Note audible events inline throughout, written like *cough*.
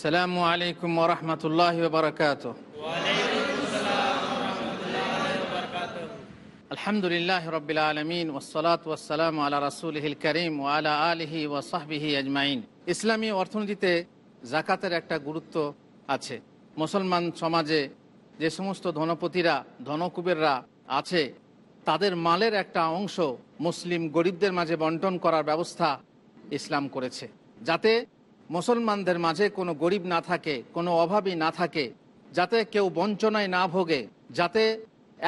আসসালামু আলাইকুম ওরহমতুল্লাহ বরকাত আলহামদুলিল্লাহ রবিল আলমিন ওসলাত ওসালাম আলা রাসুলহিল করিম ওয়ালা আলহি ওয়াসাহবিহি আজমাইন। ইসলামী অর্থনীতিতে জাকাতের একটা গুরুত্ব আছে। মুসলমান সমাজে যে সমস্ত ধনপতিরা, ধনকুবেররা আছে, তাদের মালের একটা অংশ মুসলিম গরিবদের মাঝে বন্টন করার ব্যবস্থা ইসলাম করেছে। যাতে মুসলমানদের মাঝে কোনো গরিব না থাকে, কোনো অভাবী না থাকে, যাতে কেউ বঞ্চনায় না ভোগে, যাতে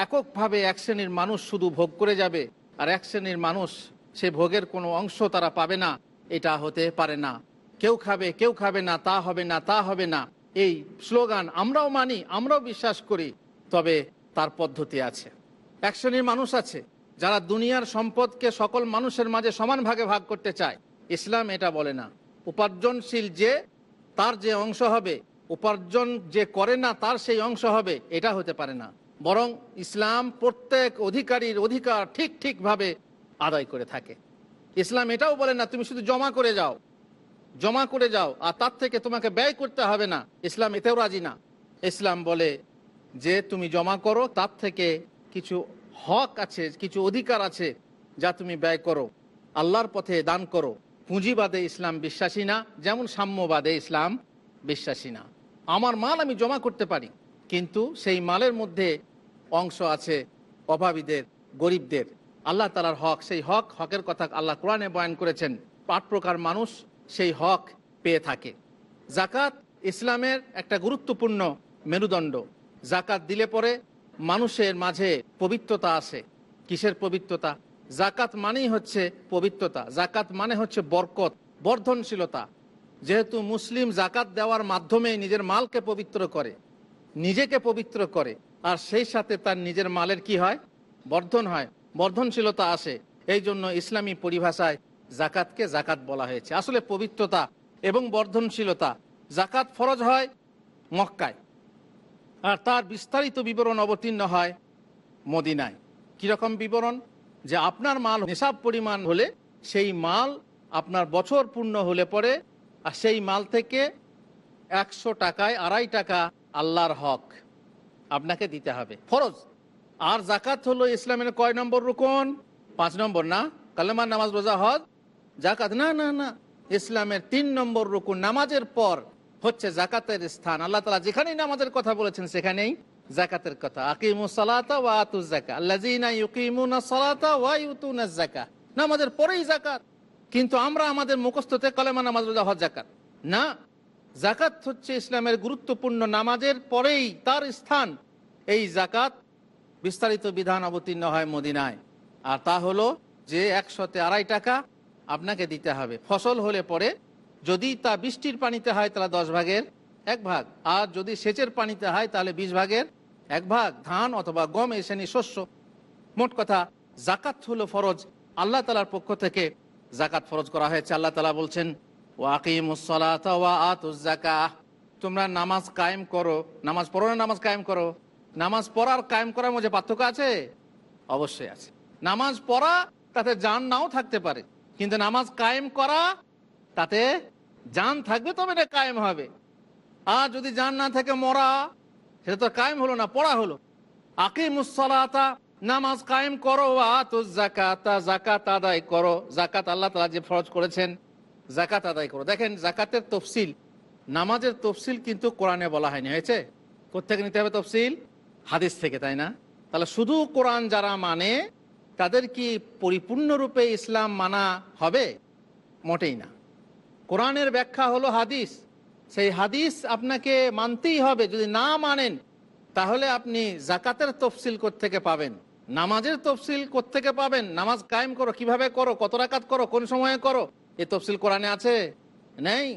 এককভাবে এক শ্রেণির মানুষ শুধু ভোগ করে যাবে, আর এক শ্রেণির মানুষ সে ভোগের কোনো অংশ তারা পাবে না, এটা হতে পারে না। কেউ খাবে কেউ খাবে না, তা হবে না, তা হবে না। এই স্লোগান আমরাও মানি, আমরাও বিশ্বাস করি, তবে তার পদ্ধতি আছে। এক শ্রেণির মানুষ আছে, যারা দুনিয়ার সম্পদকে সকল মানুষের মাঝে সমান ভাগে ভাগ করতে চায়। ইসলাম এটা বলে না। উপার্জনশীল যে তার যে অংশ হবে, উপার্জন যে করে না তার সেই অংশ হবে, এটা হতে পারে না। বরং ইসলাম প্রত্যেক অধিকারীর অধিকার ঠিক ঠিকভাবে আদায় করে থাকে। ইসলাম এটাও বলে না, তুমি শুধু জমা করে যাও, জমা করে যাও, আর তার থেকে তোমাকে ব্যয় করতে হবে না। ইসলাম এতেও রাজি না। ইসলাম বলে যে, তুমি জমা করো, তার থেকে কিছু হক আছে, কিছু অধিকার আছে যা তুমি ব্যয় করো। আল্লাহর পথে দান করো। পুঁজিবাদে ইসলাম বিশ্বাসী না, যেমন সাম্যবাদে ইসলাম বিশ্বাসী না। আমার মাল আমি জমা করতে পারি, কিন্তু সেই মালের মধ্যে অংশ আছে অভাবীদের, গরিবদের। আল্লাহ তালার হক, সেই হক, হকের কথা আল্লাহ কোরআনে বয়ান করেছেন আট প্রকার মানুষ সেই হক পেয়ে থাকে। জাকাত ইসলামের একটা গুরুত্বপূর্ণ মেরুদণ্ড। জাকাত দিলে পরে মানুষের মাঝে পবিত্রতা আসে। কিসের পবিত্রতা? জাকাত মানেই হচ্ছে পবিত্রতা, জাকাত মানে হচ্ছে বরকত, বর্ধনশীলতা। যেহেতু মুসলিম জাকাত দেওয়ার মাধ্যমে নিজের মালকে পবিত্র করে, নিজেকে পবিত্র করে, আর সেই সাথে তার নিজের মালের কি হয়? বর্ধন হয়, বর্ধনশীলতা আসে। এই জন্য ইসলামী পরিভাষায় জাকাতকে জাকাত বলা হয়েছে। আসলে পবিত্রতা এবং বর্ধনশীলতা, জাকাত ফরজ হয় মক্কায়, আর তার বিস্তারিত বিবরণ অবতীর্ণ হয় মদিনায়। কীরকম বিবরণ? যে আপনার মাল নেশাব পরিমাণ হলে সেই মাল আপনার বছর পূর্ণ হলে পরে, আর সেই মাল থেকে একশো টাকায় আড়াই টাকা আল্লাহর হক আপনাকে দিতে হবে। ফরজ। আর জাকাত হলো ইসলামের কয় নম্বর রুকন? পাঁচ নম্বর না? কালেমার নামাজ, রোজা, হজ? জাকাত না না না। ইসলামের তিন নম্বর রুকুন নামাজের পর হচ্ছে জাকাতের স্থান। আল্লাহ তালা যেখানেই নামাজের কথা বলেছেন সেখানেই জাকাতের কথা। আকিমু সালাতা ওয়া আতুজ জাকা আল্লাযীনা ইউকিমুনা সালাতা ওয়া ইউতুনা যাকা নামাজের পরেই জাকাত কিন্তু আমরা আমাদের মুখস্থতে কলেমা নামাজ রোজা, হজ জাকাত না জাকাত হচ্ছে ইসলামের গুরুত্বপূর্ণ নামাজের পরেই তার স্থান। এই জাকাত বিস্তারিত বিধান অবতীর্ণ হয় মদিনায়। আর তা হলো যে একশোতে আড়াই টাকা আপনাকে দিতে হবে। ফসল হলে পরে যদি তা বৃষ্টির পানিতে হয় তাহলে দশ ভাগের এক ভাগ। আর যদি সেচের পানিতে হয় তাহলে বিশ ভাগের এক ভাগ ধান অথবা গম শ্রেণি শস্য। মোট কথা জাকাত হলো ফরজ। আল্লাহ তালার পক্ষ থেকে জাকাত ফরজ করা হয়েছে। আল্লাহ তালা বলছেন তোমরা নামাজ কায়েম করো। নামাজ পড়ো না নামাজ কায়েম করো? নামাজ পড়ার কায়েম করার মধ্যে পার্থক্য আছে? অবশ্যই আছে। নামাজ পড়া তাতে জান নাও থাকতে পারে, কিন্তু নামাজ কায়েম করা তাতে জান থাকবে তবে এটা কায়েম হবে। আর যদি জান না থাকে মরা সেটা তো কায়েম হলো না, পড়া হলো। আকিমুসলাতা নামাজ কায়েম করো জাকাতা জাকাত আদায় করো। জাকাত আল্লাহ তালা যে ফরজ করেছেন জাকাত আদায় করো। দেখেন জাকাতের তফসিল, নামাজের তফসিল কিন্তু কোরআনে বলা হয়নি, হয়েছে? কোথেকে নিতে হবে তফসিল? হাদিস থেকে, তাই না? তাহলে শুধু কোরআন যারা মানে তাদের কি পরিপূর্ণরূপে ইসলাম মানা হবে? মোটেই না। কোরআনের ব্যাখ্যা হলো হাদিস। সেই হাদিস আপনাকে মানতেই হবে, যদি না মানেন, তাহলে আপনি জাকাতের তফসিল থেকে পাবেন? নামাজের তফসিল থেকে পাবেন? নামাজ কায়েম করো, কীভাবে করো? কত রাকাত করো? কোন সময়ে করো? এ তফসিল কোরআনে আছে? নেই?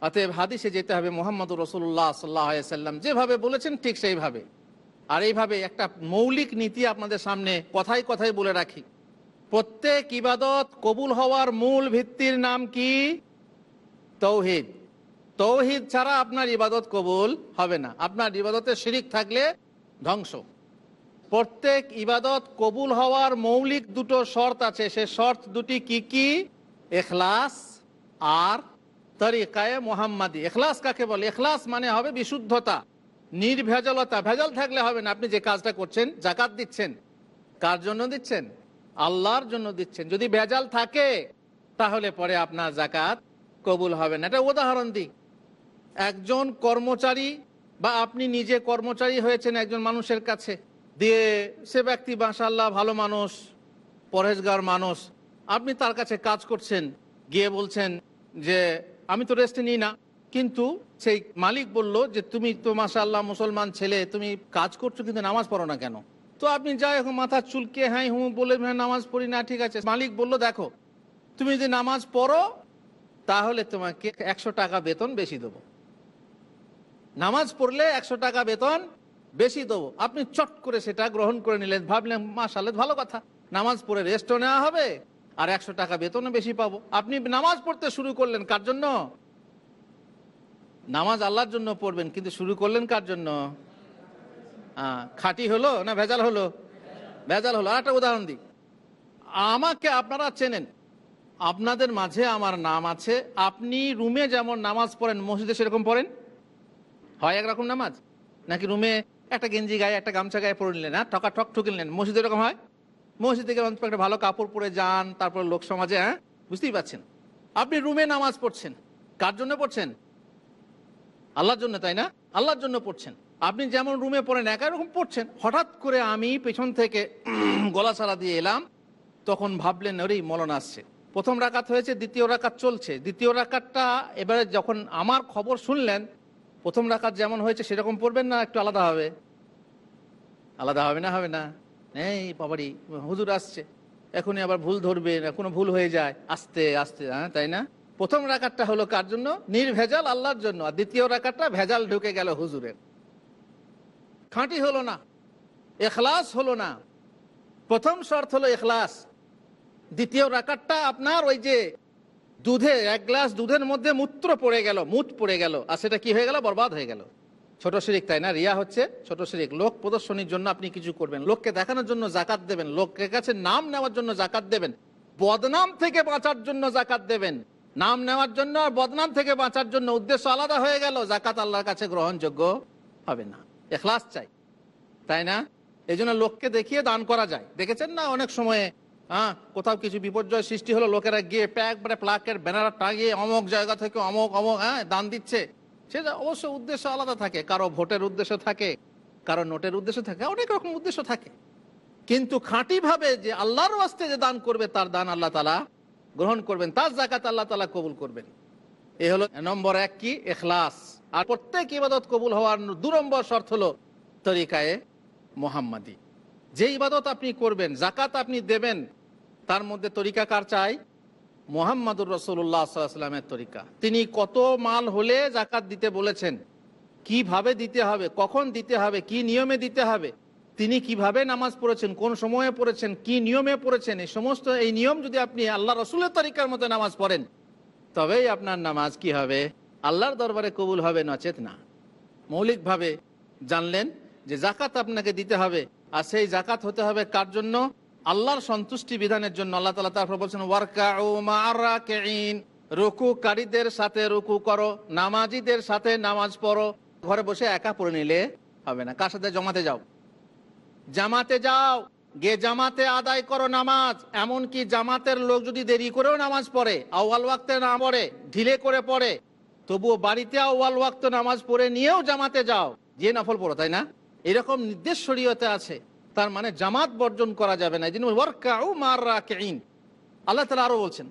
অতএব হাদিসে যেতে হবে মোহাম্মদ রসুল্লাহ সাল্লাহ সাল্লাম যেভাবে বলেছেন, ঠিক সেইভাবে। আর এইভাবে একটা মৌলিক নীতি আপনাদের সামনে কথাই কথাই বলে রাখি। প্রত্যেক ইবাদত কবুল হওয়ার মূল ভিত্তির নাম কি? তৌহিদ। তৌহিদ ছাড়া আপনার ইবাদত কবুল হবে না। আপনার ইবাদতে শিরিক থাকলে ধ্বংস। প্রত্যেক ইবাদত কবুল হওয়ার মৌলিক দুটো শর্ত আছে। সে শর্ত দুটি কি কি? এখলাস আর তরিকায় মোহাম্মদি। এখলাস কাকে বলে? এখলাস মানে হবে বিশুদ্ধতা, নির্ভেজালতা। ভেজাল থাকলে হবে না। আপনি যে কাজটা করছেন জাকাত দিচ্ছেন। কার জন্য দিচ্ছেন? আল্লাহর জন্য দিচ্ছেন। যদি ভেজাল থাকে, তাহলে পরে আপনার জাকাত কবুল হবে না। এটা উদাহরণ দিই একজন কর্মচারী বা আপনি নিজে কর্মচারী হয়েছেন একজন মানুষের কাছে, দিয়ে সে ব্যক্তি মাশাল্লাহ ভালো মানুষ পরেশগার মানুষ, আপনি তার কাছে কাজ করছেন, গিয়ে বলছেন যে, আমি তো রেস্টে নিই না। কিন্তু সেই মালিক বলল যে, তুমি তো মাশাল্লাহ মুসলমান ছেলে, তুমি কাজ করছ কিন্তু নামাজ পড়ো না কেন? তো আপনি যাই হোক, মাথা চুলকে হ্যাঁ হুঁ বলে হ্যাঁ নামাজ পড়ি না, ঠিক আছে। মালিক বলল, দেখো, তুমি যদি নামাজ পড়ো, তাহলে তোমাকে একশো টাকা বেতন বেশি দেবো। নামাজ পড়লে একশো টাকা বেতন বেশি দেবো। আপনি চট করে সেটা গ্রহণ করে নিলেন। ভাবলেন মাসালে ভালো কথা। নামাজ পড়ে রেস্টও নেওয়া হবে আর একশো টাকা বেতনও বেশি পাবো। আপনি নামাজ পড়তে শুরু করলেন কার জন্য? নামাজ আল্লাহর জন্য পড়বেন, কিন্তু শুরু করলেন কার জন্য? খাঁটি হলো না ভেজাল হলো? ভেজাল হলো। আর একটা উদাহরণ দিই। আমাকে আপনারা চেনেন। আপনাদের মাঝে আমার নাম আছে। আপনি রুমে যেমন নামাজ পড়েন, মসজিদে সেরকম পড়েন? হয় একরকম নামাজ? নাকি রুমে একটা গেঞ্জি গায়ে, একটা গামছা গায়ে পরে নিলেন হ্যাঁ? ঠকা ঠক ঠুকে নিলেন। মসজিদ এরকম হয়? মসজিদে অন্তত একটা ভালো কাপড় পরে যান, তারপরে লোক সমাজে হ্যাঁ? বুঝতেই পারছেন। আপনি রুমে নামাজ পড়ছেন। কার জন্য পড়ছেন? আল্লাহর জন্য, তাই না? আল্লাহর জন্য পড়ছেন। আপনি যেমন রুমে পড়েন, একা এরকম পড়ছেন। হঠাৎ করে আমি পেছন থেকে *clears throat* গলা ছাড়া দিয়ে এলাম, তখন ভাবলেন ওরেই মলন আসছে। প্রথম রাকাত হয়েছে, দ্বিতীয় রাকাত চলছে। দ্বিতীয় রাকাতটা এবারে যখন আমার খবর শুনলেন প্রথম রাকাত যেমন হয়েছে, সেরকম পড়বেন না, একটু আলাদা হবে। আলাদা হবে না হবে না। এই বাবারি, হুজুর আসছে। এখনই আবার ভুল ধরবে এখনও ভুল হয়ে যায়। আস্তে আস্তে হ্যাঁ তাই না? প্রথম রাকাতটা হলো কার জন্য? নির্ভেজাল আল্লাহর জন্য। আর দ্বিতীয় রাকাতটা ভেজাল ঢুকে গেল হুজুরের। খাঁটি হলো না। এখলাস হলো না। প্রথম শর্ত হলো এখলাস। দ্বিতীয় রাকাতটা আপনার ওই যে দুধে এক গ্লাস দুধের মধ্যে মূত্র পড়ে গেল, মুত পড়ে গেল, আর সেটা কি হয়ে গেল? বরবাদ হয়ে গেল। ছোট শিরিক, তাই না? রিয়া হচ্ছে ছোট শিরিক। লোক প্রদর্শনীর জন্য আপনি কিছু করবেন। লোককে দেখানোর জন্য জাকাত দেবেন। লোকের কাছে নাম নেওয়ার জন্য জাকাত দেবেন। বদনাম থেকে বাঁচার জন্য জাকাত দেবেন। নাম নেওয়ার জন্য আর বদনাম থেকে বাঁচার জন্য উদ্দেশ্য আলাদা হয়ে গেল। জাকাত আল্লাহর কাছে গ্রহণযোগ্য হবে না। এখলাস চাই, তাই না? এই লোককে দেখিয়ে দান করা যায়। দেখেছেন না অনেক সময়ে হ্যাঁ? কোথাও কিছু বিপর্যয় সৃষ্টি হলো, লোকেরা গিয়ে প্যাক মানে প্লাকের ব্যানার টাঙিয়ে অমক জায়গা থেকে অমক অমক হ্যাঁ দান দিচ্ছে। সেটা অবশ্য উদ্দেশ্য আলাদা থাকে, কারও ভোটের উদ্দেশ্য থাকে, কারও নোটের উদ্দেশ্য থাকে, অনেক রকম উদ্দেশ্য থাকে। কিন্তু খাঁটি ভাবে যে আল্লাহর ওয়াস্তে যে দান করবে, তার দান আল্লাহ তালা গ্রহণ করবেন, তার জাকাত আল্লাহ তালা কবুল করবেন। এ হলো নম্বর এক কি? এখলাস। আর প্রত্যেক ইবাদত কবুল হওয়ার দু নম্বর শর্ত হলো তরিকায়ে মোহাম্মদী। যে ইবাদত আপনি করবেন, জাকাত আপনি দেবেন তার মধ্যে তরিকা কার চাই? মোহাম্মদুর রসুল্লাহ সাল্লামের তরিকা। তিনি কত মাল হলে জাকাত দিতে বলেছেন? কীভাবে দিতে হবে? কখন দিতে হবে? কি নিয়মে দিতে হবে? তিনি কীভাবে নামাজ পড়েছেন? কোন সময়ে পড়েছেন? কি নিয়মে পড়েছেন? এই সমস্ত এই নিয়ম যদি আপনি আল্লাহ রসুলের তরিকার মতো নামাজ পড়েন, তবেই আপনার নামাজ কি হবে? আল্লাহর দরবারে কবুল হবে নচেত না। মৌলিকভাবে জানলেন যে জাকাত আপনাকে দিতে হবে, আর সেই জাকাত হতে হবে কার জন্য? আল্লাহর সন্তুষ্টি বিধানের জন্য আল্লাহ তালা তারপর বলছেন ওয়ার্কা রুকুকারীদের সাথে রুকু করো, নামাজিদের সাথে নামাজ পড়ো। ঘরে বসে একা পড়ে নিলে হবে না। কার সাথে? জমাতে যাও। জামাতে যাও। গে জামাতে আদায় করো নামাজ। এমনকি জামাতের লোক যদি দেরি করেও নামাজ পড়ে আওয়াল ওয়াক্তে না পড়ে, ঢিলে করে পড়ে, তবুও বাড়িতে আওয়াল ওয়াক্ত নামাজ পড়ে নিয়েও জামাতে যাও। যে নফল পড়ো, তাই না? এরকম নির্দেশ শরীয়তে আছে। তার মানে জামাত বর্জন করা যাবে না। এই জন্য আল্লাহ তালা আরও বলছেন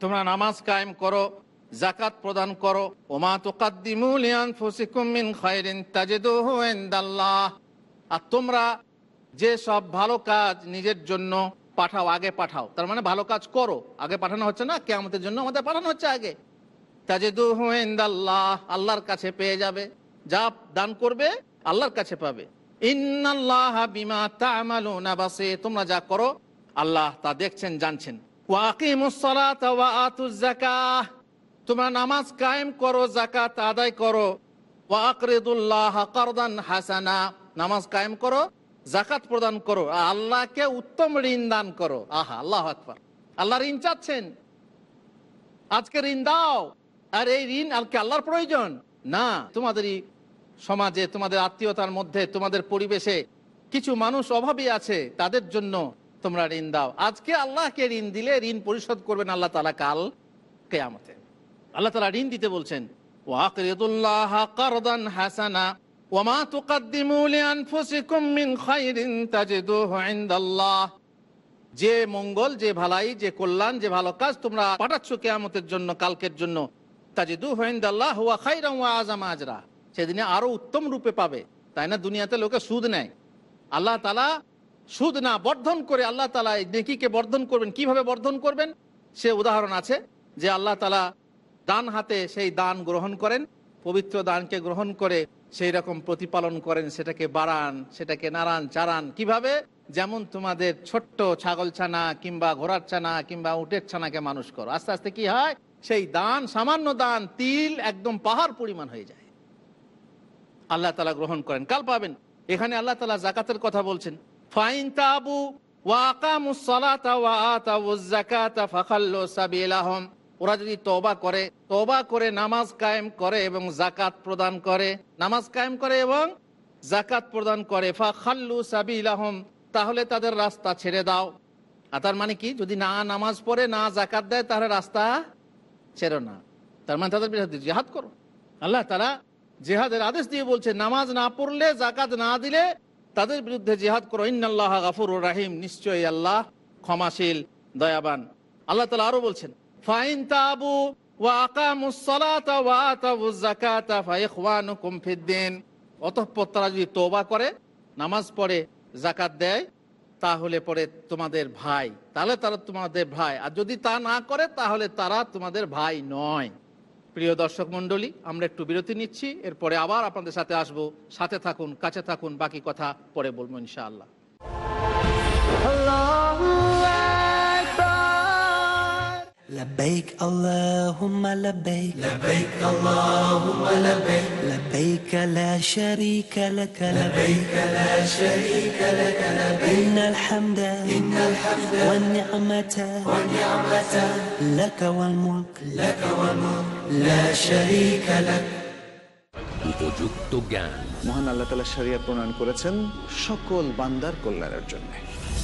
তোমরা নামাজ কায়েম করো জাকাত প্রদান করো। ওমা তুকাদ্দিমু লিআনফুসিকুম খায়রিন তাজিদুহু ইনদাল্লাহ। আর তোমরা যে সব ভালো কাজ নিজের জন্য পাঠাও, আগে পাঠাও। তার মানে ভালো কাজ করো। আগে পাঠানো হচ্ছে না, কেয়ামতের জন্য আমাদের পাঠানো হচ্ছে আগে। তাজিদুহু ইনদাল্লাহ, আল্লাহর কাছে পেয়ে যাবে। যা দান করবে আল্লাহর কাছে পাবে। তোমরা যা করো, আল্লাহ তা দেখছেন, জানছেন। তোমরা নামাজ কায়েম করো জাকাত আদায় করো। হাসানা, নামাজ কায়েম করো জাকাত প্রদান করো। আল্লাহকে উত্তম ঋণ দান করো। আহা, আল্লাহ আকবার। আল্লাহ ঋণ চাচ্ছেন। আজকে ঋণ দাও। আর এই ঋণ আর কি আল্লাহর প্রয়োজন? না, তোমাদেরই সমাজে, তোমাদের আত্মীয়তার মধ্যে, তোমাদের পরিবেশে কিছু মানুষ অভাবী আছে, তাদের জন্য তোমরা ঋণ দাও। আজকে আল্লাহকে ঋণ দিলে ঋণ পরিশোধ করবেন আল্লাহ তালা কাল কেয়ামতে। আল্লাহ তালা ঋণ দিতে বলছেন হাসানা যে মঙ্গল, যে ভালাই, যে কল্যাণ, যে ভালো কাজ তোমরা পাঠাচ্ছ কেয়ামতের জন্য, কালকের জন্য তাজিদু হিন্দাল্লাহ হুয়া খাইরা ওয়া আজরা। সেদিনে আরও উত্তম রূপে পাবে। তাই না? দুনিয়াতে লোকে সুদ নেয়। আল্লাহ তালা সুদ না, বর্ধন করে আল্লাহ তালা নেকিকে বর্ধন করবেন। কীভাবে বর্ধন করবেন? সে উদাহরণ আছে যে আল্লাহ তালা দান হাতে সেই দান গ্রহণ করেন, পবিত্র দানকে গ্রহণ করে সেই রকম প্রতিপালন করেন, সেটাকে বাড়ান, সেটাকে নাড়ান চারান কীভাবে? যেমন তোমাদের ছোট্ট ছাগল ছানা কিংবা ঘোড়ার ছানা কিংবা উটের ছানাকে মানুষ করো। আস্তে আস্তে কি হয়? সেই দান, সামান্য দান, তিল একদম পাহাড় পরিমাণ হয়ে যায়। আল্লাহ তালা গ্রহণ করেন। কাল পাবেন। এখানে আল্লাহ তালা জাকাতের কথা বলছেন। ফাইন তাবু ওরা যদি তওবা করে তওবা করে নামাজ কায়েম করে এবং জাকাত প্রদান করে, নামাজ কায়েম করে এবং জাকাত প্রদান করে, ফাখাল্লু সাবিলাহুম, তাহলে তাদের রাস্তা ছেড়ে দাও। আর তার মানে কি? যদি না নামাজ পড়ে, না জাকাত দেয়, তাহলে রাস্তা ছেড়ো না। তার মানে তাদের বিরুদ্ধে জেহাদ করো। আল্লাহ তারা জেহাদের আদেশ দিয়ে বলছে, নামাজ না পড়লে জাকাত না দিলে তাদের বিরুদ্ধে জেহাদ করো। ইন্নাল্লাহ গাফুর রাহিম, নিশ্চয়ই আল্লাহ ক্ষমাশীল, দয়াবান। আল্লাহ তালা আরও বলছেন, ফাইন তাবু যদি তোবা করে, নামাজ পড়ে জাকাত দেয়, তাহলে পরে তোমাদের ভাই। তাহলে তারা তোমাদের ভাই। আর যদি তা না করে, তাহলে তারা তোমাদের ভাই নয়। প্রিয় দর্শক মন্ডলী আমরা একটু বিরতি নিচ্ছি, এরপরে আবার আপনাদের সাথে আসব সাথে থাকুন, কাছে থাকুন, বাকি কথা পরে বলব ইনশাআল্লাহ. لبيك اللهم لبيك لبيك اللهم لبيك لبيك لا شريك لك لبيك لا شريك لك لبيك إن الحمد إن الحمد والنعمة والنعمة لك والملك لك والملك لا شريك لك উপযুক্ত জ্ঞান মহান আল্লাহ তালা শরিয়া প্রণয়ন করেছেন সকল বান্দার কল্যাণের জন্য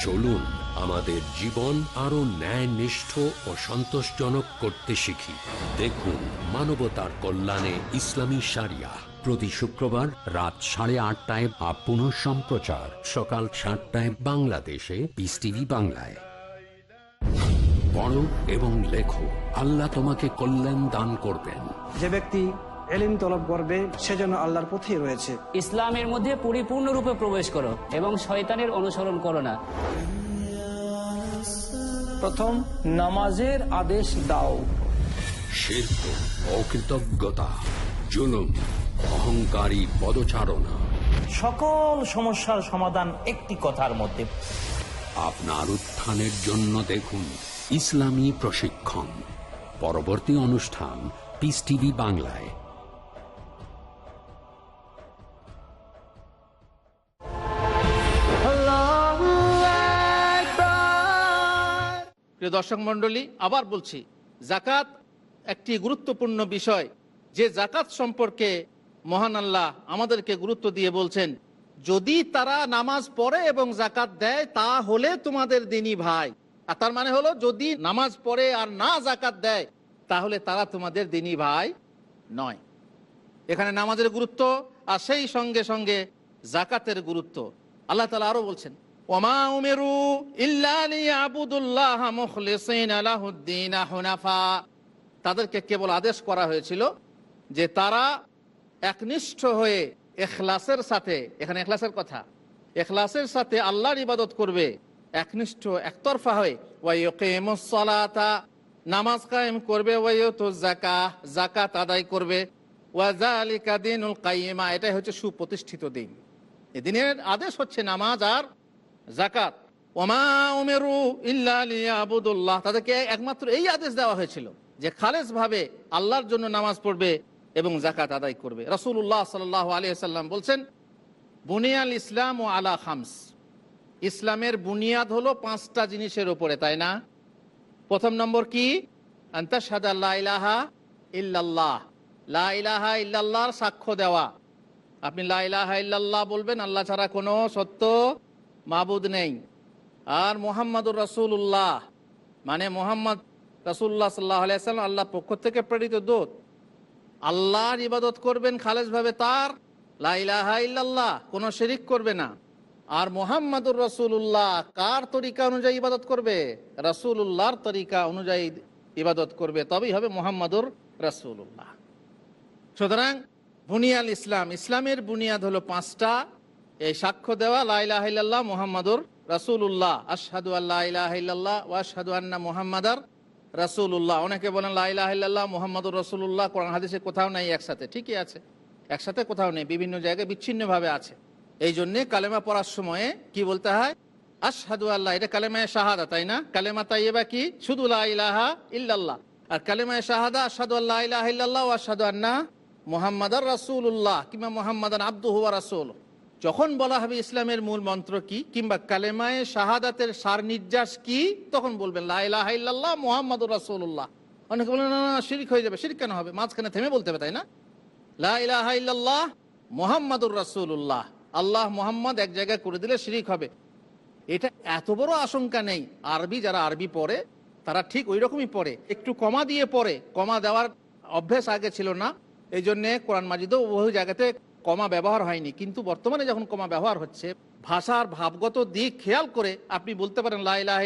চলুন আমাদের জীবন আরও ন্যায়নিষ্ঠ ও সন্তোষজনক করতে শিখি। দেখুন মানবতার কল্যাণে ইসলামী সারিয়া। প্রতি শুক্রবার রাত সাড়ে আটটায় বা পুনঃ সম্প্রচার। সকাল সাতটায় বাংলাদেশে পিস টিভি বাংলায়। পড়ো এবং লেখো। আল্লাহ তোমাকে কল্যাণ দান করবেন। যে ব্যক্তি এলিম তলব করবে সেজন্য আল্লাহর পথেই রয়েছে। ইসলামের মধ্যে পরিপূর্ণরূপে প্রবেশ করো এবং শয়তানের অনুসরণ করো না। প্রথম নামাজের আদেশ দাও। শিল্প অকৃতজ্ঞতা জুলুম অহংকারী পদচারণা। সকল সমস্যার সমাধান একটি কথার মধ্যে। আপনার উত্থানের জন্য দেখুন ইসলামী প্রশিক্ষণ। পরবর্তী অনুষ্ঠান পিস টিভি বাংলায়। প্রিয় দর্শক মণ্ডলী, আবার বলছি জাকাত একটি গুরুত্বপূর্ণ বিষয়। যে জাকাত সম্পর্কে মহান আল্লাহ আমাদেরকে গুরুত্ব দিয়ে বলছেন, যদি তারা নামাজ পড়ে এবং জাকাত দেয় তা হলে তোমাদের দিনই ভাই। আর তার মানে হলো, যদি নামাজ পড়ে আর না জাকাত দেয়, তাহলে তারা তোমাদের দিনই ভাই নয়। এখানে নামাজের গুরুত্ব আর সেই সঙ্গে সঙ্গে জাকাতের গুরুত্ব। আল্লাহ তালা আরও বলছেন ওমা উমেরু হুনাফা। তাদেরকে কেবল আদেশ করা হয়েছিল যে তারা একনিষ্ঠ হয়ে এখলাসের সাথে, এখানে এখলাসের কথা, এখলাসের সাথে আল্লাহর ইবাদত করবে, একনিষ্ঠ, একতরফা হয়ে নামাজ কায়েম করবে ওয়াইয়তু যাকাহ, যাকাত আদায় করবে ওয়াজালিকা দিনুল কাইয়িমা, এটাই হচ্ছে সুপ্রতিষ্ঠিত দিন। এদিনের আদেশ হচ্ছে নামাজ আর জাকাত ওমা উমেরু ইল্লা লিয়াবুদুল্লাহ। তাদেরকে একমাত্র এই আদেশ দেওয়া হয়েছিল যে খালেস ভাবে আল্লাহর জন্য নামাজ পড়বে এবং জাকাত আদায় করবে। রসুল্লাহ সাল আলী সাল্লাম বলছেন, বুনিয়াল ইসলাম ও আলা খামস। ইসলামের বুনিয়াদ হলো পাঁচটা জিনিসের উপরে, তাই না? প্রথম নম্বর কি? আন্তাসাদ আল্লাহ ইলাহা ইল্লাল্লাহ। লা ইলাহা ইল্লাল্লাহর সাক্ষ্য দেওয়া। আপনি লা ইলাহা ইল্লাল্লাহ বলবেন, আল্লাহ ছাড়া কোনো সত্য মাবুদ নেই। আর মোহাম্মদুর রসুল্লাহ মানে মোহাম্মদ রসুল্লাহ সাল্লাহ আলাইসাল্লাম আল্লাহ পক্ষ থেকে প্রেরিত দূত। আল্লাহর ইবাদত করবেন খালেজভাবে তার লাইলাহা ইল্লাল্লাহ, কোনো শিরিক করবে না। আর মোহাম্মদুর রসুল্লাহ কার তরিকা অনুযায়ী ইবাদত করবে? রসুল্লাহর তরিকা অনুযায়ী ইবাদত করবে, তবেই হবে মোহাম্মদুর রসুল্লাহ সুতরাং বুনিয়াল ইসলাম, ইসলামের বুনিয়াদ হলো পাঁচটা এই সাক্ষ্য দেওয়া লাইলাহ মোহাম্মদুর রাসুল্লাহ আশহাদু আল্লাহ ইলাহিল্লাহ ও আশহাদু আন্না মোহাম্মদার রাসুল্লাহ অনেকে বলেন লাইলাহিল্লাহ মোহাম্মদুর রসুল্লাহ কোরআন হাদিসে কোথাও নেই একসাথে। ঠিকই আছে, একসাথে কোথাও নেই, বিভিন্ন জায়গায় বিচ্ছিন্নভাবে আছে। এই জন্যে কালেমা পড়ার সময়ে কি বলতে হয়? আশহাদু আল্লাহ এটা কালেমায় শাহাদা, তাই না? কালেমা তাইবা কি? শুধু লাইলাহা ইল্লাল্লাহ। আর কালেমায় শাহাদা, আশহাদু আল্লাহ ইলাহ ও আশহাদু আন্না মোহাম্মদার রাসুল্লাহ কিংবা মোহাম্মদান আব্দু হুয়া রাসুল যখন বলা হবে ইসলামের মূল মন্ত্র কি, কিংবা কালেমায় শাহাদাতের সার নির্যাস কি, তখন বলবেন লাইলাহ মোহাম্মদুর রাসুল্লাহ অনেকে বলেন না না শিরিক হয়ে যাবে। শিরিক কেন হবে? মাঝখানে থেমে বলতে হবে, তাই না? লাইলাহ মোহাম্মদুর রাসুল্লাহ আল্লাহ মোহাম্মদ এক জায়গায় করে দিলে শিরিক হবে। এটা এত বড় আশঙ্কা নেই। আরবি যারা আরবি পড়ে, তারা ঠিক ওই রকমই পড়ে। একটু কমা দিয়ে পড়ে। কমা দেওয়ার অভ্যেস আগে ছিল না। এই জন্যে কোরআন মাজিদও বহু জায়গাতে কমা ব্যবহার হয়নি, কিন্তু বর্তমানে যখন কমা ব্যবহার হচ্ছে, ভাষার ভাবগত দিক খেয়াল করে আপনি বলতে পারেন লাইলাহ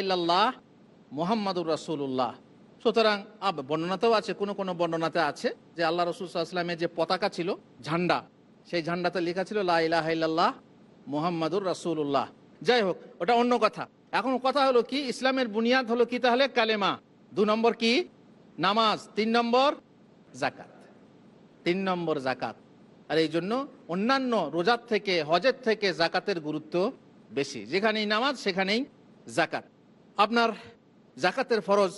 মোহাম্মদুর রাসুল্লাহ সুতরাং বর্ণনাতেও আছে, কোনো কোনো বর্ণনাতে আছে যে আল্লাহ রসুল আসলামের যে পতাকা ছিল, ঝান্ডা, সেই ঝান্ডাতে লেখা ছিল লাইলাহ মোহাম্মদুর রাসুল্লাহ যাই হোক, ওটা অন্য কথা। এখন কথা হলো কি, ইসলামের বুনিয়াদ হলো কি তাহলে? কালেমা। দু নম্বর কি? নামাজ। তিন নম্বর? জাকাত তিন নম্বর জাকাত আর এই জন্য অন্যান্য রোজার থেকে, হজের থেকে জাকাতের গুরুত্ব বেশি। যেখানেই নামাজ, সেখানেই জাকাত। আপনার জাকাতের ফরজ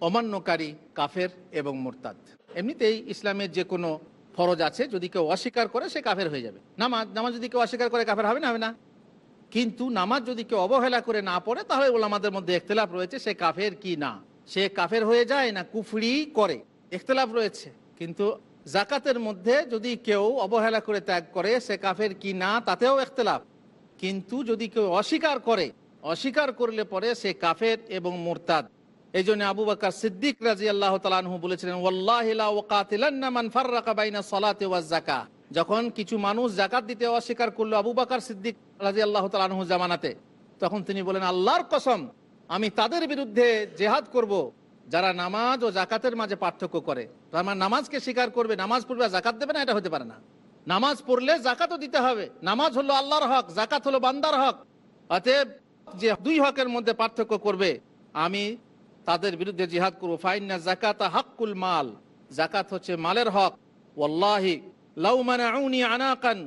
অমান্যকারী, কাফের এবং মোরতাদ। এমনিতেই ইসলামের যে কোনো ফরজ আছে, যদি কেউ অস্বীকার করে, সে কাফের হয়ে যাবে। নামাজ নামাজ যদি কেউ অস্বীকার করে, কাফের হবে না? হবে না। কিন্তু নামাজ যদি কেউ অবহেলা করে না পড়ে, তাহলে ওলামাদের মধ্যে ইখতলাফ রয়েছে, সে কাফের কি না? সে কাফের হয়ে যায় না কুফরি করে? ইখতলাফ রয়েছে, কিন্তু জাকাতের মধ্যে যদি কেউ অবহেলা করে ত্যাগ করে, সে কাফের কি না তাতেও ইখতলাফ কিন্তু যদি কেউ অস্বীকার করে, অস্বীকার করলে পরে সে কাফের এবং মোরতাদ। এই জন্য আবু বাকর সিদ্দিক রাজি আল্লাহ তালু বলেছিলেন যখন কিছু মানুষ জাকাত দিতে অস্বীকার করল আবু বাকর সিদ্দিক রাজি আল্লাহ তালু জামানাতে, তখন তিনি বলেন, আল্লাহর কসম, আমি তাদের বিরুদ্ধে জেহাদ করব। যারা নামাজ ও জাকাতের মাঝে পার্থক্য করে তার মানে নামাজকে স্বীকার করবে, নামাজ পড়বে জাকাত দেবে না, এটা হতে পারে না। নামাজ পড়লে জাকাতও দিতে হবে। নামাজ হলো আল্লাহর হক জাকাত হলো বান্দার হক। অতএব যে দুই হকের মধ্যে পার্থক্য করবে, আমি তাদের বিরুদ্ধে জিহাদ করব। ফাইনা জাকাতা হাক্কুল মাল জাকাত হচ্ছে মালের হক। ওয়াল্লাহি, লাউ মানাউনি আনাকান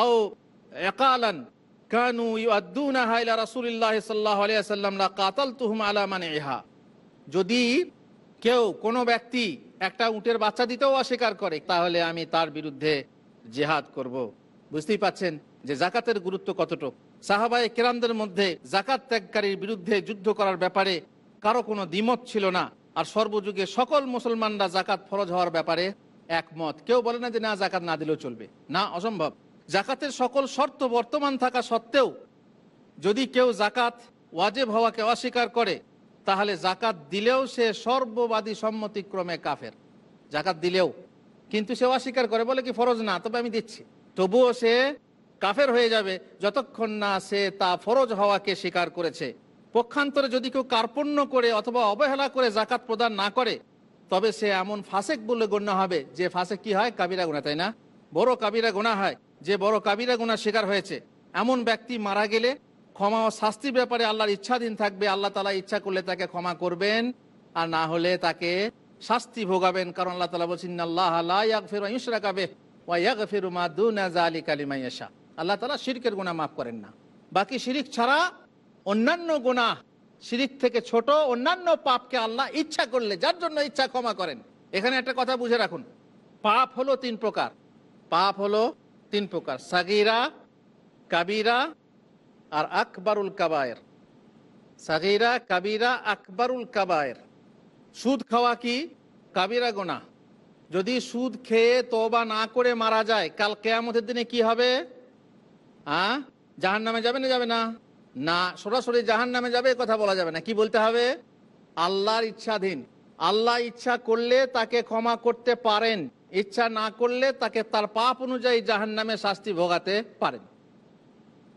আও কানু আলাইহি ওয়াসাল্লাম, লা কাতালতুহুম আলা মানইহা যদি কেউ কোনো ব্যক্তি একটা উটের বাচ্চা দিতেও অস্বীকার করে, তাহলে আমি তার বিরুদ্ধে জেহাদ করব। বুঝতেই পাচ্ছেন যে জাকাতের গুরুত্ব কতটুক? সাহাবায় কেরামদের মধ্যে জাকাত ত্যাগকারীর বিরুদ্ধে যুদ্ধ করার ব্যাপারে কারও কোনো দ্বিমত ছিল না। আর সর্বযুগে সকল মুসলমানরা জাকাত ফরজ হওয়ার ব্যাপারে একমত। কেউ বলে না যে না, জাকাত না দিলেও চলবে। না, অসম্ভব। জাকাতের সকল শর্ত বর্তমান থাকা সত্ত্বেও যদি কেউ জাকাত ওয়াজেব হওয়াকে অস্বীকার করে তাহলে জাকাত দিলেও সে সর্ববাদী সম্মতিক্রমে কাফের। জাকাত দিলেও। কিন্তু সে অস্বীকার করে, বলে কি ফরজ না, তবে আমি দিচ্ছি। তবুও সে কাফের হয়ে যাবে যতক্ষণ না সে তা ফরজ হওয়াকে স্বীকার করেছে। পক্ষান্তরে যদি কেউ কার্পণ্য করে অথবা অবহেলা করে জাকাত প্রদান না করে, তবে সে এমন ফাসেক বলে গণ্য হবে, যে ফাসেক কি হয়? কাবিরা গুণা, তাই না? বড় কাবিরা গুণা হয়, যে বড় কাবিরা গুণা শিকার হয়েছে। এমন ব্যক্তি মারা গেলে ক্ষমা ও শাস্তির ব্যাপারে আল্লাহর ইচ্ছাধীন থাকবে, আল্লাহ তালা ইচ্ছা করলে তাকে ক্ষমা করবেন, আর না হলে তাকে শাস্তি ভোগাবেন। কারণ আল্লাহ তালা বলছেন আল্লাহ ফেরাবে আল্লাহ তালা শিরকের গুণা মাফ করেন না। বাকি শিরিক ছাড়া অন্যান্য গুণা শিরিক থেকে ছোট অন্যান্য পাপকে আল্লাহ ইচ্ছা করলে, যার জন্য ইচ্ছা ক্ষমা করেন। এখানে একটা কথা বুঝে রাখুন। পাপ হলো তিন প্রকার। পাপ হলো তিন প্রকার। সাগিরা, কাবিরা আর আকবরুল কাবায়ের। সাগিরা, কাবিরা, আকবরুল কাবায়ের। সুদ খাওয়া কি? কাবিরা গোনা। যদি সুদ খেয়ে তোবা না করে মারা যায়, কাল কেয়ামতের দিনে কি হবে? হ্যাঁ জাহান নামে যাবে না যাবে না? না, সরাসরি জাহান নামে যাবে কথা বলা যাবে না। কি বলতে হবে? আল্লাহর ইচ্ছাধীন। আল্লাহ ইচ্ছা করলে তাকে ক্ষমা করতে পারেন। ইচ্ছা না করলে তাকে তার পাপ অনুযায়ী জাহান নামে শাস্তি ভোগাতে পারেন।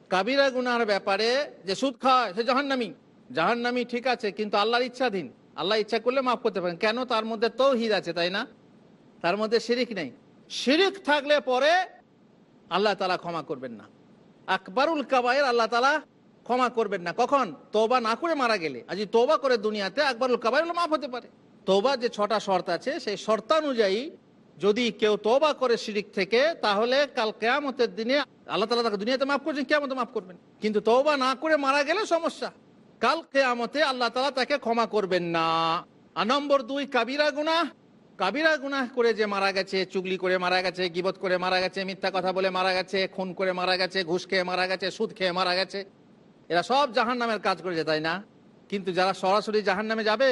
কাবিরা গুনার ব্যাপারে যে সুদ খায়, সে জাহান্নামি। জাহান্নামি ঠিক আছে, কিন্তু আল্লাহর ইচ্ছাধীন। আল্লাহ ইচ্ছা করলে মাফ করতে পারেন। কেন? তার মধ্যে তৌহিদ আছে, তাই না? তার মধ্যে শিরিক নেই। শিরিক থাকলে পরে আল্লাহ তালা ক্ষমা করবেন না। আকবরুল কাবায়ের আল্লাহ তালা ক্ষমা করবেন না। কখন? তোবা না করে মারা গেলে। আজ তোবা করে দুনিয়াতে, আকবরুল কাবায়ের মাফ হতে পারে। তোবা যে ছটা শর্ত আছে, সেই শর্তানুযায়ী যদি কেউ তোবা করে শিরিক থেকে, তাহলে কাল কেয়ামতের দিনে আল্লাহ তালা তাকে দুনিয়াতে মাফ করছেন, কেয়ামতে মাফ করবেন। কিন্তু তোবা না করে মারা গেলে সমস্যা। কাল কেয়ামতে আল্লাহ তালা তাকে ক্ষমা করবেন না। আর নম্বর দুই, কাবিরা গুনা কাবিরা গুনাহ করে যে মারা গেছে, চুগলি করে মারা গেছে, গিবত করে মারা গেছে, মিথ্যা কথা বলে মারা গেছে, খুন করে মারা গেছে, ঘুষ খেয়ে মারা গেছে, সুদ খেয়ে মারা গেছে, এরা সব জাহান নামের কাজ করেছে, তাই না? কিন্তু যারা সরাসরি জাহান নামে যাবে,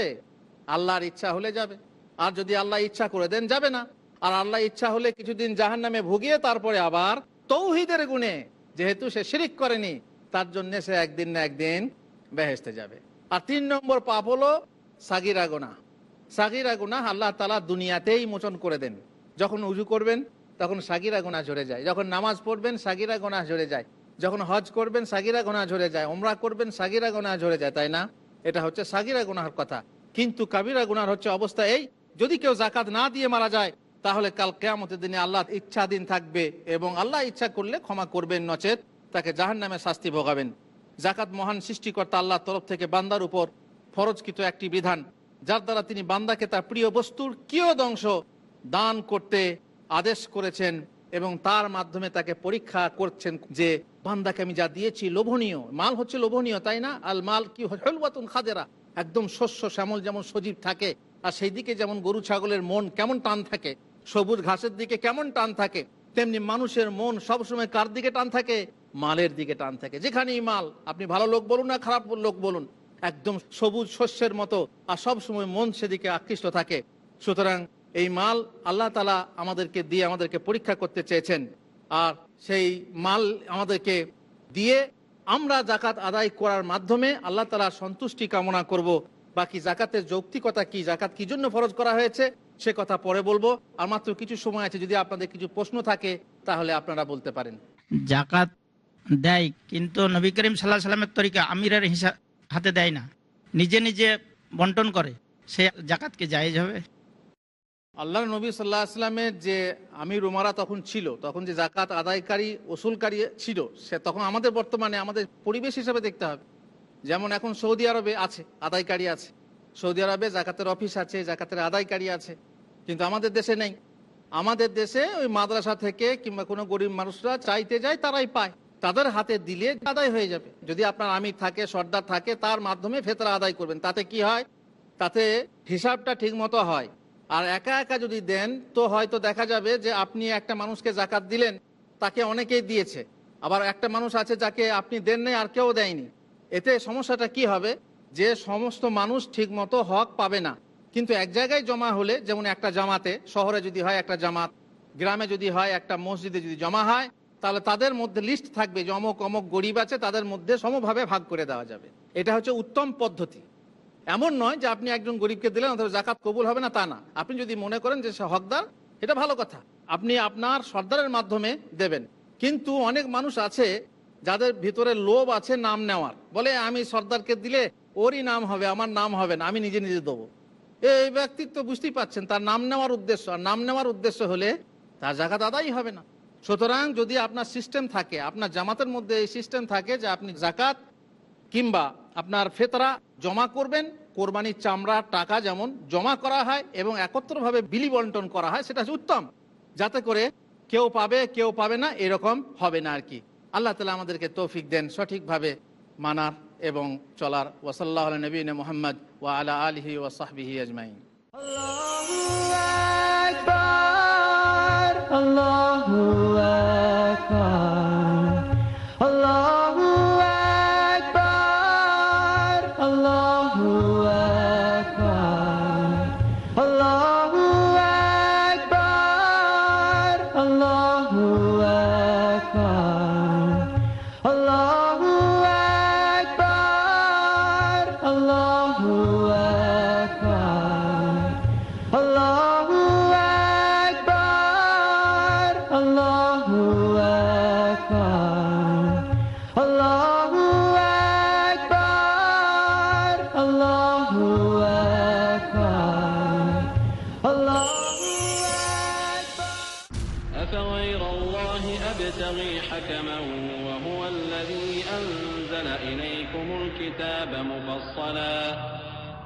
আল্লাহর ইচ্ছা হলে যাবে। আর যদি আল্লাহ ইচ্ছা করে দেন, যাবে না। আর আল্লাহ ইচ্ছা হলে কিছুদিন জাহান নামে ভুগিয়ে তারপরে আবার তৌহিদের গুণে, যেহেতু সে শিরিক করেনি, তার জন্য সে একদিন না একদিন বেহেস্তে যাবে। আর তিন নম্বর পাপ হলো সাগিরা গোনা। সাগিরা গুনাহ আল্লাহ তালা দুনিয়াতেই মোচন করে দেন। যখন উজু করবেন, তখন সাগিরা গোনা ঝরে যায়। যখন নামাজ পড়বেন, সাগিরা গোনা ঝরে যায়। যখন হজ করবেন, সাগিরা গোনা ঝরে যায়। ওমরা করবেন, সাগিরা গোনা ঝরে যায়, তাই না? এটা হচ্ছে সাগিরা গুনার কথা। কিন্তু কাবিরা গুনার হচ্ছে অবস্থা এই, যদি কেউ জাকাত না দিয়ে মারা যায় তাহলে কাল কেয়ামতের দিনে আল্লাহ ইচ্ছাধীন থাকবে এবং আল্লাহ ইচ্ছা করলে ক্ষমা করবেন নচেত, তাকে জাহান নামে শাস্তি ভোগাবেন। জাকাত মহান সৃষ্টিকর্তা আল্লাহ তরফ থেকে বান্দার উপর ফরজকৃত একটি বিধান, যার দ্বারা তিনি বান্দাকে তার প্রিয় বস্তুর কিয়দংশ দান করতে আদেশ করেছেন এবং তার মাধ্যমে তাকে পরীক্ষা করছেন যে বান্দাকে আমি যা দিয়েছি লোভনীয়, মাল হচ্ছে লোভনীয়, তাই না? আল মাল কি খাদেরা একদম শস্য শ্যামল যেমন সজীব থাকে, আর সেই দিকে যেমন গরু, ছাগলের মন কেমন টান থাকে সবুজ ঘাসের দিকে কেমন টান থাকে, তেমনি মানুষের মন সবসময় কার দিকে টান থাকে? মালের দিকে টান থাকে। যেখানেই মাল, আপনি ভালো লোক বলুন না, খারাপ লোক বলুন, একদম সবুজ শস্যের মতো আর সবসময় মন সেদিকে আকৃষ্ট থাকে। সুতরাং এই মাল আল্লাহ তালা আমাদেরকে দিয়ে আমাদেরকে পরীক্ষা করতে চেয়েছেন। আর সেই মাল আমাদেরকে দিয়ে আমরা জাকাত আদায় করার মাধ্যমে আল্লাহ তালা সন্তুষ্টি কামনা করব। বাকি জাকাতের যৌক্তিকতা কি জাকাত কি জন্য ফরজ করা হয়েছে? সে কথা পরে বলব। আর মাত্র কিছু সময় আছে যদি আপনাদের কিছু প্রশ্ন থাকে তাহলে আপনারা বলতে পারেন। জাকাত দেয় কিন্তু নবী করিম সাল্লাহ সাল্লামের তরিকা আমিরের হিসাব হাতে দেয় না। নিজে নিজে বন্টন করে সে জাকাতকে জায়েজ হবে। আল্লাহ নবী সাল্লাহ আসলামের যে আমির উমারা তখন ছিল তখন যে জাকাত আদায়কারী ওসুলকারী ছিল সে তখন আমাদের বর্তমানে আমাদের পরিবেশ হিসাবে দেখতে হবে। যেমন এখন সৌদি আরবে আছে আদায়কারী আছে। সৌদি আরবে জাকাতের অফিস আছে, জাকাতের আদায়কারী আছে। কিন্তু আমাদের দেশে নেই। আমাদের দেশে ওই মাদ্রাসা থেকে কিংবা কোনো গরিব মানুষরা চাইতে যায় তারাই পায়। তাদের হাতে দিলে আদায় হয়ে যাবে। যদি আপনার আমির থাকে, সর্দার থাকে, তার মাধ্যমে ফেতরা আদায় করবেন। তাতে কি হয়? তাতে হিসাবটা ঠিক মতো হয়। আর একা একা যদি দেন, তো হয়তো দেখা যাবে যে আপনি একটা মানুষকে জাকাত দিলেন, তাকে অনেকেই দিয়েছে। আবার একটা মানুষ আছে যাকে আপনি দেন নাই আর কেউ দেয়নি। এতে সমস্যাটা কি হবে? যে সমস্ত মানুষ ঠিক মতো হক পাবে না। কিন্তু এক জায়গায় জমা হলে, যেমন একটা জামাতে, শহরে যদি হয় একটা জামাত, গ্রামে যদি হয় একটা মসজিদে যদি জমা হয়, তাহলে তাদের মধ্যে লিস্ট থাকবে যে অমক অমক গরিব আছে, তাদের মধ্যে সমভাবে ভাগ করে দেওয়া যাবে। এটা হচ্ছে উত্তম পদ্ধতি। এমন নয় যে আপনি একজন গরিবকে দিলেন, অথবা জাকাত কবুল হবে না, তা না। আপনি যদি মনে করেন যে সে হকদার, এটা ভালো কথা। আপনি আপনার সর্দারের মাধ্যমে দেবেন। কিন্তু অনেক মানুষ আছে যাদের ভিতরে লোভ আছে নাম নেওয়ার। বলে, আমি সর্দারকে দিলে ওরই নাম হবে, আমার নাম হবে না, আমি নিজে নিজে দেবো। এই ব্যক্তিত্ব বুঝতেই পাচ্ছেন, তার নাম নেওয়ার উদ্দেশ্য, আর নাম নেওয়ার উদ্দেশ্য হলে তার জাকাত আদায়ই হবে না। সুতরাং যদি আপনার সিস্টেম থাকে, আপনার জামাতের মধ্যে এই সিস্টেম থাকে যে আপনি জাকাত কিংবা আপনার ফেতরা জমা করবেন, কোরবানির চামড়া, টাকা যেমন জমা করা হয় এবং একত্রভাবে বিলি বন্টন করা হয়, সেটা উত্তম। যাতে করে কেউ পাবে কেউ পাবে না, এরকম হবে না আর কি। আল্লাহ তালা আমাদেরকে তৌফিক দেন, সঠিকভাবে মানার এবং চলার ওসল্লাহ নবীন মোহাম্মদ ওয়া আলা আলহি ওয়াসাহবিহি আজমাইন। Allahu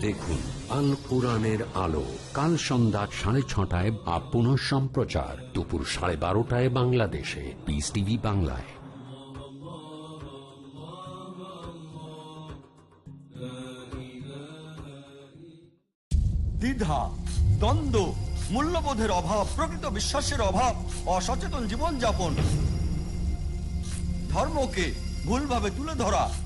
দেখুন, আল কোরআনের আলো কাল সন্ধ্যা সাড়ে ছটায় বা পুনঃ সম্প্রচার দুপুর সাড়ে বারোটায় বাংলাদেশে পিস টিভি বাংলায়। দ্বিধা, দ্বন্দ্ব, মূল্যবোধের অভাব, প্রকৃত বিশ্বাসের অভাব, অসচেতন জীবনযাপন। ধর্মকে ভুলভাবে তুলে ধরা